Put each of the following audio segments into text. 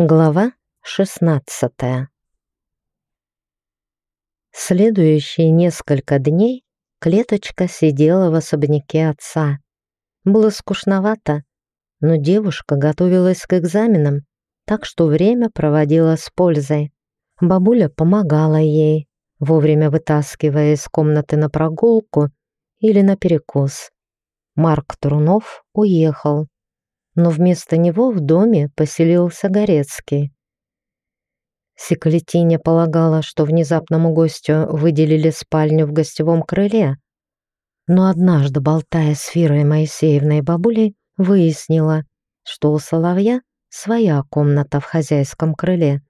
Глава 16 Следующие несколько дней клеточка сидела в особняке отца. Было скучновато, но девушка готовилась к экзаменам, так что время проводила с пользой. Бабуля помогала ей, вовремя вытаскивая из комнаты на прогулку или на перекус. Марк Трунов уехал, но вместо него в доме поселился Горецкий. Секлетиня полагала, что внезапному гостю выделили спальню в гостевом крыле, но однажды, болтая с Фирой Моисеевной бабулей, выяснила, что у Соловья своя комната в хозяйском крыле,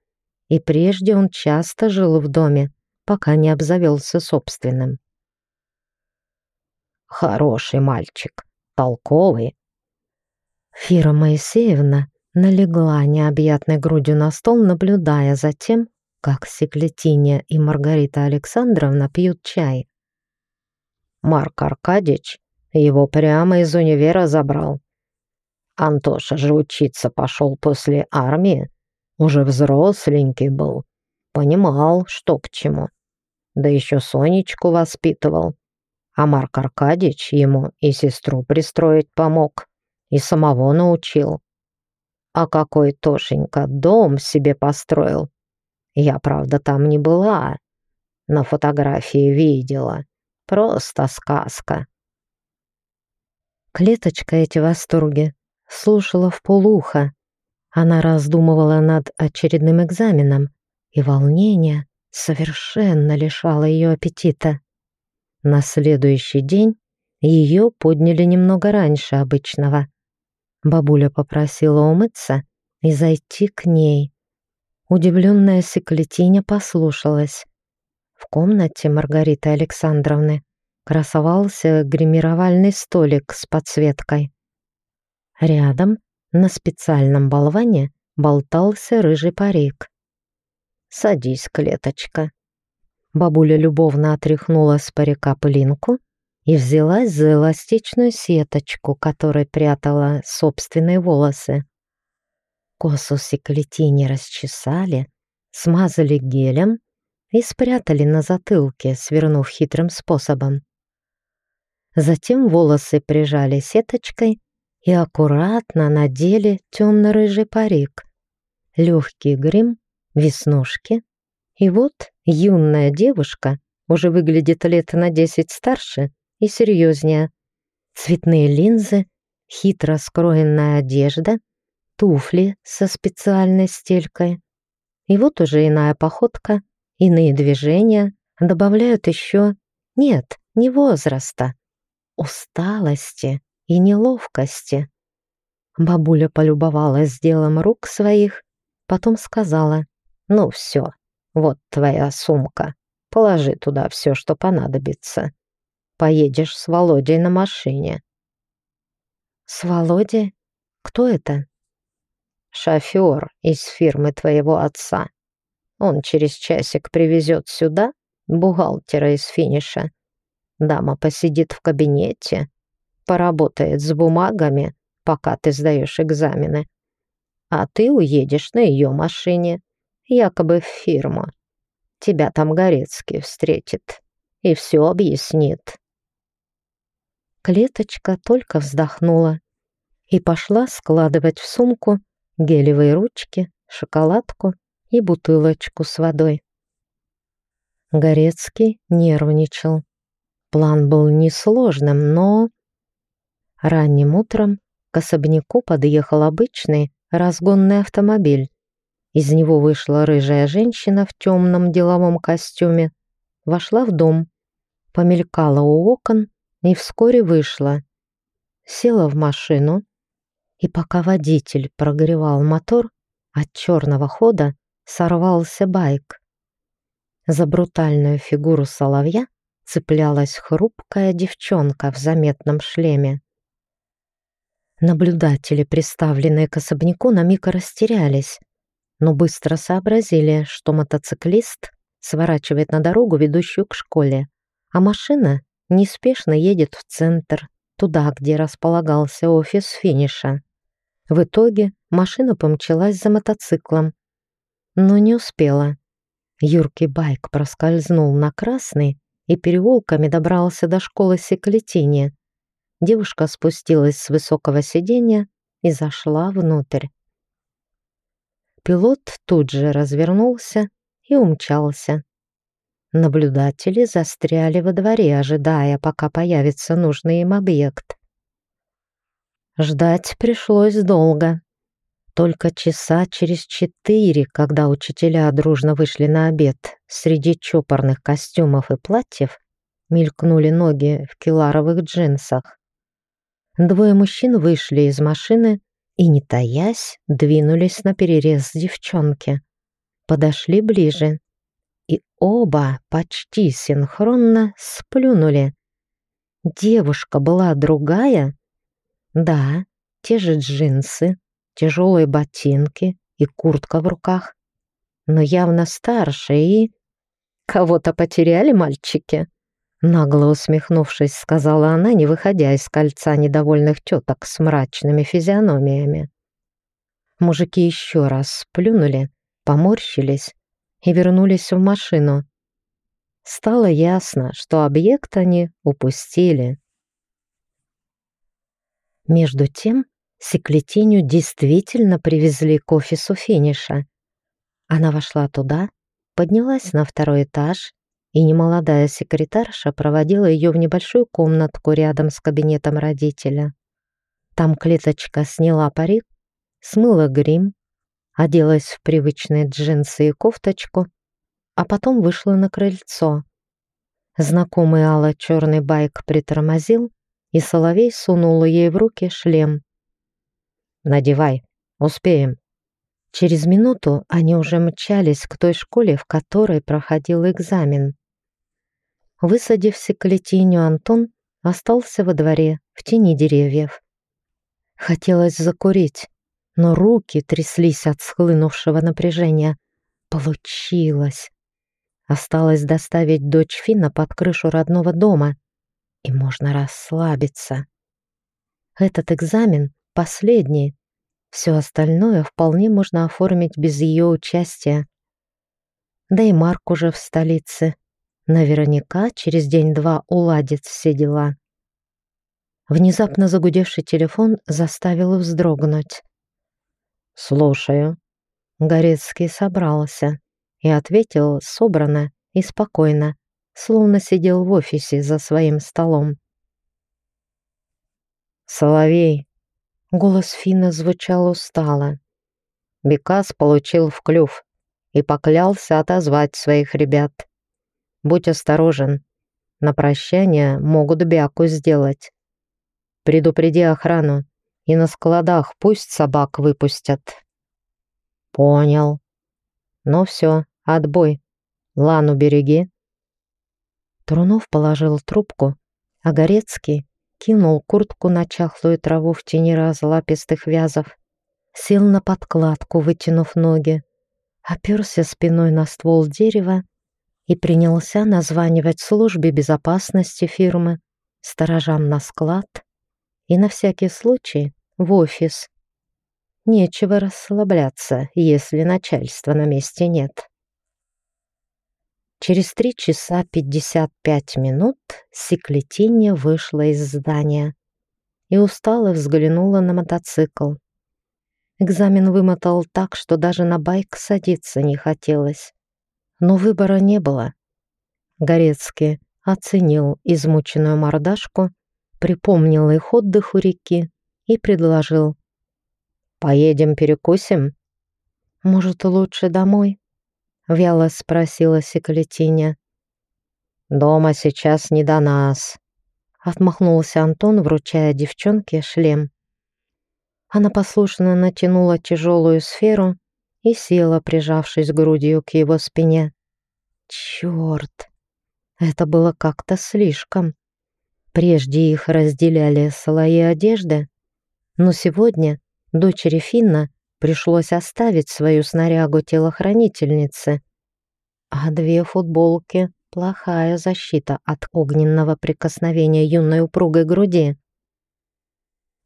и прежде он часто жил в доме, пока не обзавелся собственным. «Хороший мальчик, толковый, Фира Моисеевна налегла необъятной грудью на стол, наблюдая за тем, как Секлетиния и Маргарита Александровна пьют чай. Марк Аркадьевич его прямо из универа забрал. Антоша же учиться пошел после армии, уже взросленький был, понимал, что к чему. Да еще Сонечку воспитывал, а Марк Аркадьевич ему и сестру пристроить помог и самого научил. А какой Тошенька дом себе построил. Я, правда, там не была. На фотографии видела. Просто сказка. Клеточка эти восторги слушала в полуха. Она раздумывала над очередным экзаменом, и волнение совершенно лишало ее аппетита. На следующий день ее подняли немного раньше обычного. Бабуля попросила умыться и зайти к ней. Удивленная Секлетиня послушалась. В комнате Маргариты Александровны красовался гримировальный столик с подсветкой. Рядом, на специальном болване, болтался рыжий парик. «Садись, клеточка». Бабуля любовно отряхнула с парика пылинку и взялась за эластичную сеточку, которой прятала собственные волосы. Косу секлетини расчесали, смазали гелем и спрятали на затылке, свернув хитрым способом. Затем волосы прижали сеточкой и аккуратно надели темно-рыжий парик, легкий грим, веснушки. И вот юная девушка уже выглядит лет на десять старше и серьезнее. Цветные линзы, хитро скроенная одежда, туфли со специальной стелькой. И вот уже иная походка, иные движения добавляют еще, нет, не возраста, усталости и неловкости. Бабуля полюбовалась делом рук своих, потом сказала, «Ну все, вот твоя сумка, положи туда все, что понадобится. Поедешь с Володей на машине». «С Володей? Кто это?» «Шофер из фирмы твоего отца. Он через часик привезет сюда бухгалтера из финиша. Дама посидит в кабинете, поработает с бумагами, пока ты сдаешь экзамены. А ты уедешь на ее машине, якобы в фирму. Тебя там Горецкий встретит и все объяснит. Клеточка только вздохнула и пошла складывать в сумку гелевые ручки, шоколадку и бутылочку с водой. Горецкий нервничал. План был несложным, но... Ранним утром к особняку подъехал обычный разгонный автомобиль. Из него вышла рыжая женщина в темном деловом костюме, вошла в дом, помелькала у окон и вскоре вышла. Села в машину, и пока водитель прогревал мотор, от черного хода сорвался байк. За брутальную фигуру соловья цеплялась хрупкая девчонка в заметном шлеме. Наблюдатели, приставленные к особняку, на миг растерялись, но быстро сообразили, что мотоциклист сворачивает на дорогу, ведущую к школе, а машина неспешно едет в центр, туда, где располагался офис финиша. В итоге машина помчалась за мотоциклом, но не успела. Юркий байк проскользнул на красный и переулками добрался до школы Секлетини. Девушка спустилась с высокого сиденья и зашла внутрь. Пилот тут же развернулся и умчался. Наблюдатели застряли во дворе, ожидая, пока появится нужный им объект. Ждать пришлось долго. Только часа через четыре, когда учителя дружно вышли на обед, среди чопорных костюмов и платьев мелькнули ноги в киларовых джинсах. Двое мужчин вышли из машины и, не таясь, двинулись на перерез девчонки. Подошли ближе, и оба почти синхронно сплюнули. Девушка была другая? Да, те же джинсы, тяжелые ботинки и куртка в руках, но явно старше и... «Кого-то потеряли мальчики?» Нагло усмехнувшись, сказала она, не выходя из кольца недовольных теток с мрачными физиономиями. Мужики еще раз сплюнули, поморщились и вернулись в машину. Стало ясно, что объект они упустили. Между тем Секлетиню действительно привезли к офису финиша. Она вошла туда, поднялась на второй этаж, и немолодая секретарша проводила ее в небольшую комнатку рядом с кабинетом родителя. Там клеточка сняла парик, смыла грим, оделась в привычные джинсы и кофточку, а потом вышла на крыльцо. Знакомый Алла черный байк притормозил, и Соловей сунула ей в руки шлем. Надевай, успеем». Через минуту они уже мчались к той школе, в которой проходил экзамен. Высадив секлетиню, Антон остался во дворе, в тени деревьев. Хотелось закурить, но руки тряслись от схлынувшего напряжения. Получилось. Осталось доставить дочь Фина под крышу родного дома, и можно расслабиться. Этот экзамен последний. Все остальное вполне можно оформить без ее участия. Да и Марк уже в столице. Наверняка через день-два уладит все дела. Внезапно загудевший телефон заставил вздрогнуть. «Слушаю». Горецкий собрался и ответил собрано и спокойно, словно сидел в офисе за своим столом. «Соловей, Голос Фина звучал устало. Бекас получил в клюв и поклялся отозвать своих ребят. «Будь осторожен. На прощание могут бяку сделать. Предупреди охрану, и на складах пусть собак выпустят». «Понял. Ну все, отбой. Лану береги». Трунов положил трубку, а Горецкий кинул куртку на чахлую траву в тени разлапистых вязов, сел на подкладку, вытянув ноги, оперся спиной на ствол дерева и принялся названивать службе безопасности фирмы, сторожам на склад и на всякий случай в офис. Нечего расслабляться, если начальства на месте нет. Через три часа пятьдесят пять минут Секлетинья вышла из здания и устало взглянула на мотоцикл. Экзамен вымотал так, что даже на байк садиться не хотелось. Но выбора не было. Горецкий оценил измученную мордашку, припомнил их отдых у реки и предложил. «Поедем перекусим?» «Может, лучше домой?» — вяло спросила Секлетиня. «Дома сейчас не до нас», — отмахнулся Антон, вручая девчонке шлем. Она послушно натянула тяжелую сферу и села, прижавшись грудью к его спине. Черт! Это было как-то слишком. Прежде их разделяли слои одежды, но сегодня дочери Финна пришлось оставить свою снарягу телохранительницы. А две футболки — плохая защита от огненного прикосновения юной упругой груди.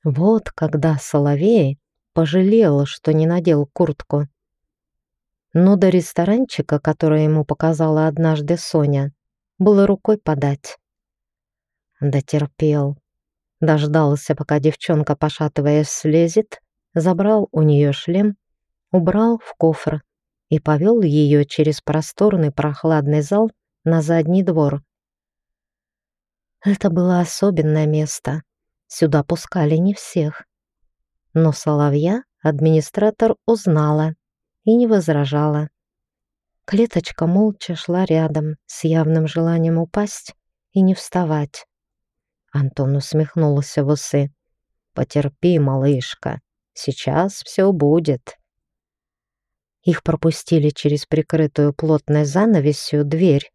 Вот когда Соловей пожалел, что не надел куртку. Но до ресторанчика, который ему показала однажды Соня, было рукой подать. Дотерпел. Дождался, пока девчонка, пошатываясь, слезет, забрал у нее шлем, убрал в кофр и повел ее через просторный прохладный зал на задний двор. Это было особенное место. Сюда пускали не всех. Но Соловья администратор узнала и не возражала. Клеточка молча шла рядом с явным желанием упасть и не вставать. Антон усмехнулся в усы. «Потерпи, малышка, сейчас все будет». Их пропустили через прикрытую плотной занавесью дверь,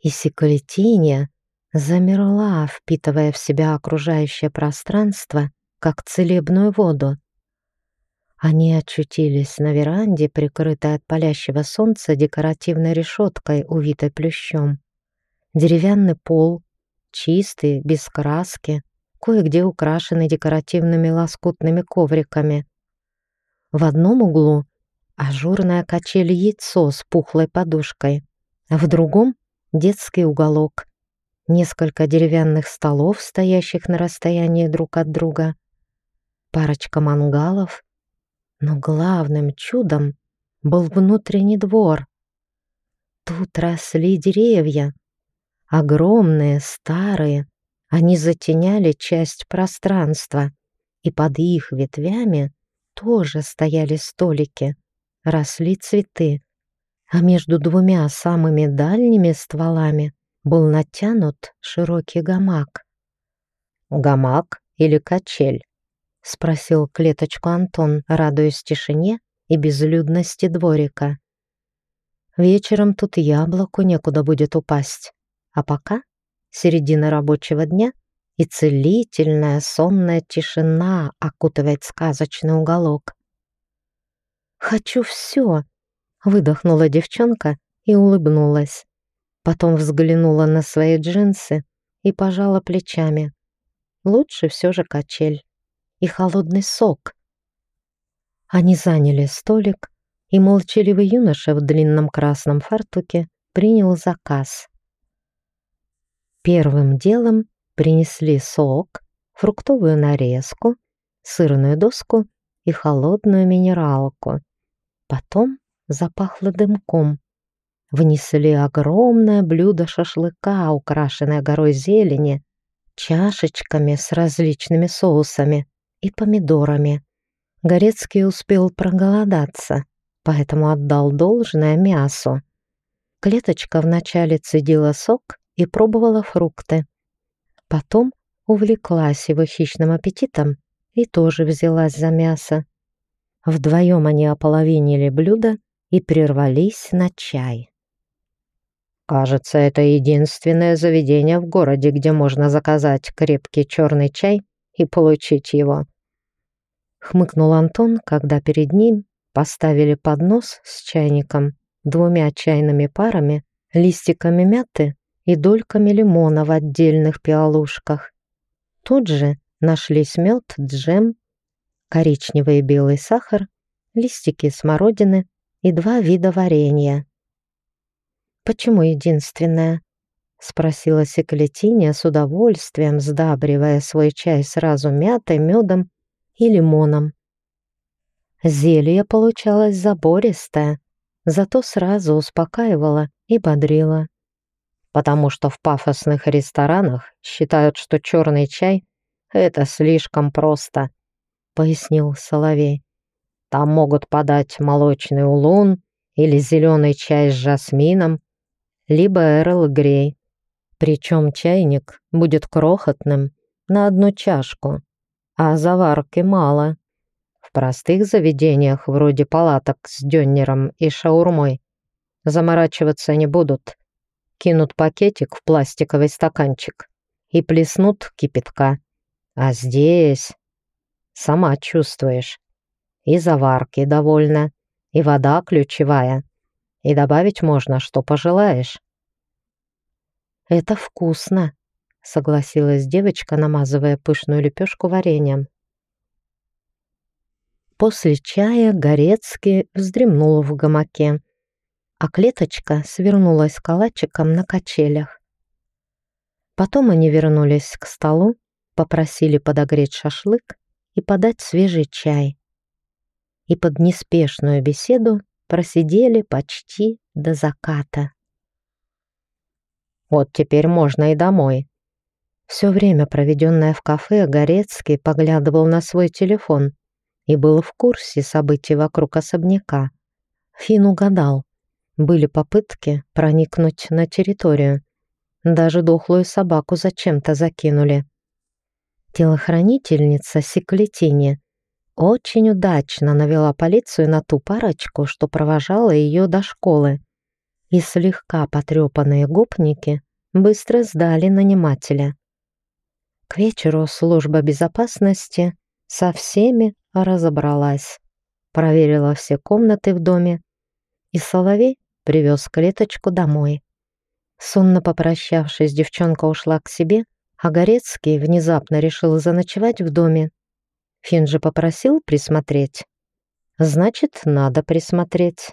и Секретиния замерла, впитывая в себя окружающее пространство, как целебную воду. Они очутились на веранде, прикрытой от палящего солнца декоративной решеткой, увитой плющом. Деревянный пол, чистый, без краски, кое-где украшенный декоративными лоскутными ковриками. В одном углу ажурная качель яйцо с пухлой подушкой, а в другом — детский уголок, несколько деревянных столов, стоящих на расстоянии друг от друга, парочка мангалов, но главным чудом был внутренний двор. Тут росли деревья, огромные, старые, они затеняли часть пространства, и под их ветвями тоже стояли столики, росли цветы, а между двумя самыми дальними стволами был натянут широкий гамак. «Гамак или качель?» — спросил клеточку Антон, радуясь тишине и безлюдности дворика. «Вечером тут яблоку некуда будет упасть, а пока середина рабочего дня и целительная сонная тишина окутывает сказочный уголок. «Хочу все!» — выдохнула девчонка и улыбнулась. Потом взглянула на свои джинсы и пожала плечами. Лучше все же качель и холодный сок. Они заняли столик, и молчаливый юноша в длинном красном фартуке принял заказ. Первым делом принесли сок, фруктовую нарезку, сырную доску и холодную минералку. Потом запахло дымком. Внесли огромное блюдо шашлыка, украшенное горой зелени, чашечками с различными соусами и помидорами. Горецкий успел проголодаться, поэтому отдал должное мясу. Клеточка вначале цедила сок и пробовала фрукты. Потом увлеклась его хищным аппетитом и тоже взялась за мясо. Вдвоем они ополовинили блюдо и прервались на чай. Кажется, это единственное заведение в городе, где можно заказать крепкий черный чай и получить его. Хмыкнул Антон, когда перед ним поставили поднос с чайником, двумя чайными парами, листиками мяты и дольками лимона в отдельных пиалушках. Тут же нашлись мед, джем, коричневый и белый сахар, листики смородины и два вида варенья. «Почему единственное?» — спросила Секлетиния с удовольствием, сдабривая свой чай сразу мятой, медом и лимоном. Зелье получалось забористое, зато сразу успокаивало и бодрило. Потому что в пафосных ресторанах считают, что черный чай — это слишком просто, — пояснил Соловей. Там могут подать молочный улун или зеленый чай с жасмином, либо Эрл Грей. Причем чайник будет крохотным на одну чашку, а заварки мало. В простых заведениях, вроде палаток с дённером и шаурмой, заморачиваться не будут. Кинут пакетик в пластиковый стаканчик и плеснут кипятка. А здесь сама чувствуешь. И заварки довольно, и вода ключевая и добавить можно, что пожелаешь». «Это вкусно», — согласилась девочка, намазывая пышную лепешку вареньем. После чая Горецкий вздремнул в гамаке, а клеточка свернулась калачиком на качелях. Потом они вернулись к столу, попросили подогреть шашлык и подать свежий чай. И под неспешную беседу просидели почти до заката. «Вот теперь можно и домой». Все время, проведенное в кафе, Горецкий поглядывал на свой телефон и был в курсе событий вокруг особняка. Фин угадал. Были попытки проникнуть на территорию. Даже дохлую собаку зачем-то закинули. Телохранительница Секлетини очень удачно навела полицию на ту парочку, что провожала ее до школы. И слегка потрепанные гопники быстро сдали нанимателя. К вечеру служба безопасности со всеми разобралась, проверила все комнаты в доме, и Соловей привез клеточку домой. Сонно попрощавшись, девчонка ушла к себе, а Горецкий внезапно решил заночевать в доме. Фин же попросил присмотреть. Значит, надо присмотреть.